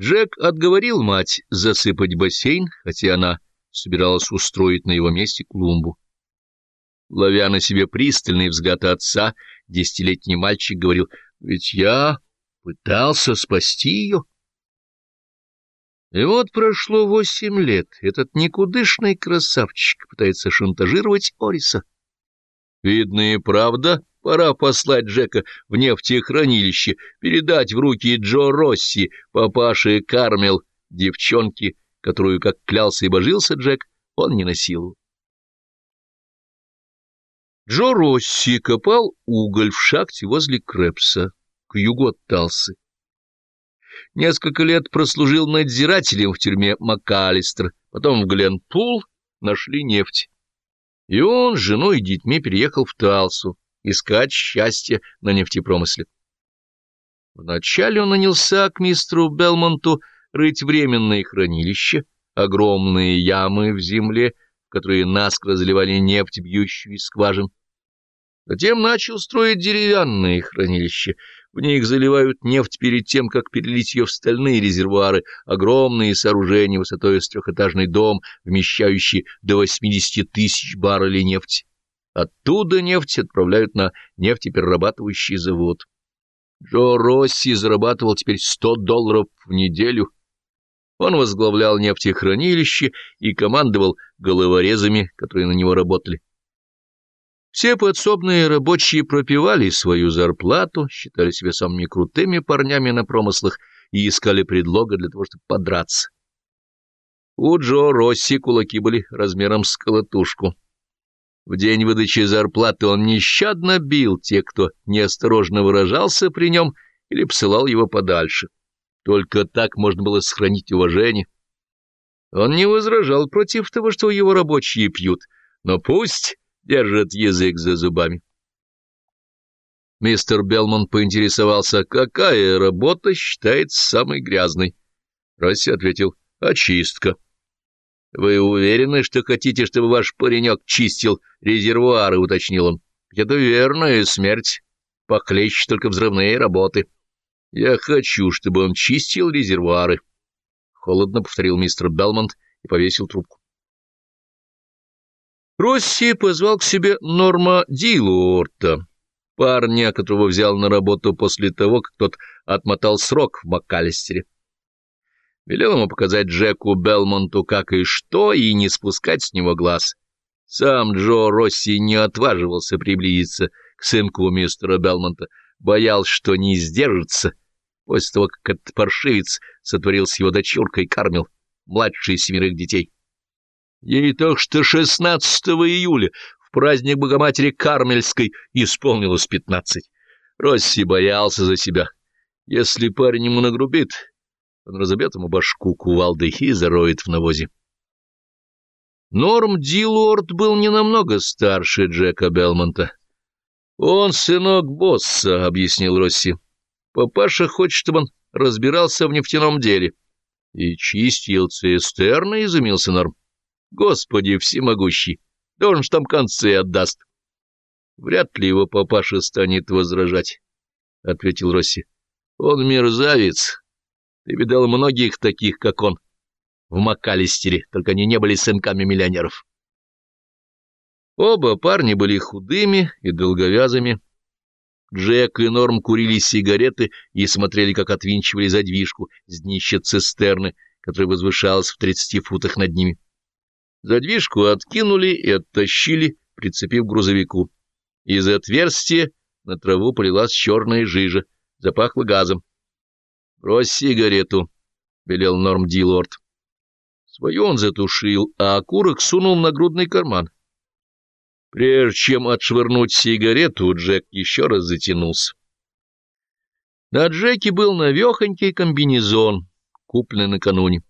Джек отговорил мать засыпать бассейн, хотя она собиралась устроить на его месте клумбу. Ловя на себе пристальный взгляд отца, десятилетний мальчик говорил, «Ведь я пытался спасти ее». И вот прошло восемь лет, этот никудышный красавчик пытается шантажировать Ориса. Видно и правда, пора послать Джека в нефтехранилище, передать в руки Джо Росси, папаши Кармел, девчонки, которую, как клялся и божился Джек, он не насиловал. Джо Росси копал уголь в шахте возле Крэпса, к югу от Талсы. Несколько лет прослужил надзирателем в тюрьме МакАлистер, потом в Гленпул нашли нефть. И он с женой и детьми переехал в Талсу искать счастье на нефтепромысле. Вначале он нанялся к мистеру Белмонту рыть временное хранилище, огромные ямы в земле, которые наскоро заливали нефть, бьющую из скважин. Затем начал строить деревянные хранилища, в них заливают нефть перед тем, как перелить ее в стальные резервуары, огромные сооружения высотой с трехэтажный дом, вмещающий до 80 тысяч баррелей нефти. Оттуда нефть отправляют на нефтеперерабатывающий завод. Джо Росси зарабатывал теперь 100 долларов в неделю. Он возглавлял нефтехранилище и командовал головорезами, которые на него работали. Все подсобные рабочие пропивали свою зарплату, считали себя самыми крутыми парнями на промыслах и искали предлога для того, чтобы подраться. У Джо Росси кулаки были размером с колотушку. В день выдачи зарплаты он нещадно бил тех, кто неосторожно выражался при нем или посылал его подальше. Только так можно было сохранить уважение. Он не возражал против того, что его рабочие пьют, но пусть держит язык за зубами. Мистер Белмон поинтересовался, какая работа считается самой грязной. Росси ответил, очистка. — Вы уверены, что хотите, чтобы ваш паренек чистил резервуары, — уточнил он. — Это верная смерть. Похлеще только взрывные работы. — Я хочу, чтобы он чистил резервуары. Холодно повторил мистер Белмонт и повесил трубку. Росси позвал к себе Норма Дилуорта, парня, которого взял на работу после того, как тот отмотал срок в МакКаллистере. Велел ему показать Джеку Белмонту как и что, и не спускать с него глаз. Сам Джо Росси не отваживался приблизиться к сынку мистера Белмонта, боялся, что не сдержится после того, как этот паршивец сотворил с его дочуркой Кармел, младшей семерых детей. Ей только что 16 июля, в праздник Богоматери Кармельской, исполнилось пятнадцать. Росси боялся за себя. Если парень ему нагрубит, он разобьет ему башку кувалдой и зароет в навозе. Норм Дилорд был не намного старше Джека Белмонта. «Он сынок босса», — объяснил Росси. «Папаша хочет, чтобы он разбирался в нефтяном деле». «И чистил цистерны», — изумился Норм. Господи всемогущий, да он ж там концы отдаст. Вряд ли его папаша станет возражать, — ответил Росси. Он мерзавец. Ты видал многих таких, как он, в МакАлистере, только они не были сынками миллионеров. Оба парня были худыми и долговязыми. Джек и Норм курили сигареты и смотрели, как отвинчивали задвижку с днища цистерны, которая возвышалась в тридцати футах над ними. Задвижку откинули и оттащили, прицепив к грузовику. Из отверстия на траву полилась черная жижа, запахло газом. — Брось сигарету, — велел Норм Дилорд. Свою он затушил, а окурок сунул в нагрудный карман. Прежде чем отшвырнуть сигарету, Джек еще раз затянулся. На Джеке был навехонький комбинезон, купленный накануне.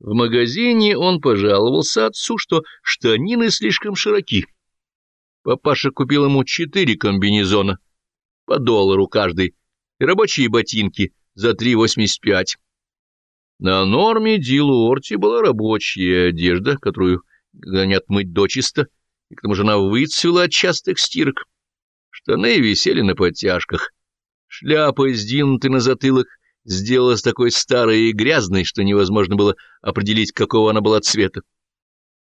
В магазине он пожаловался отцу, что штанины слишком широки. Папаша купил ему четыре комбинезона, по доллару каждый, и рабочие ботинки за три восемьдесят пять. На норме Дилуорти была рабочая одежда, которую гонят мыть дочисто, и к тому же она выцвела от частых стирок. Штаны висели на подтяжках, шляпа, сдвинутая на затылок, сделалась такой старой и грязной, что невозможно было определить, какого она была цвета.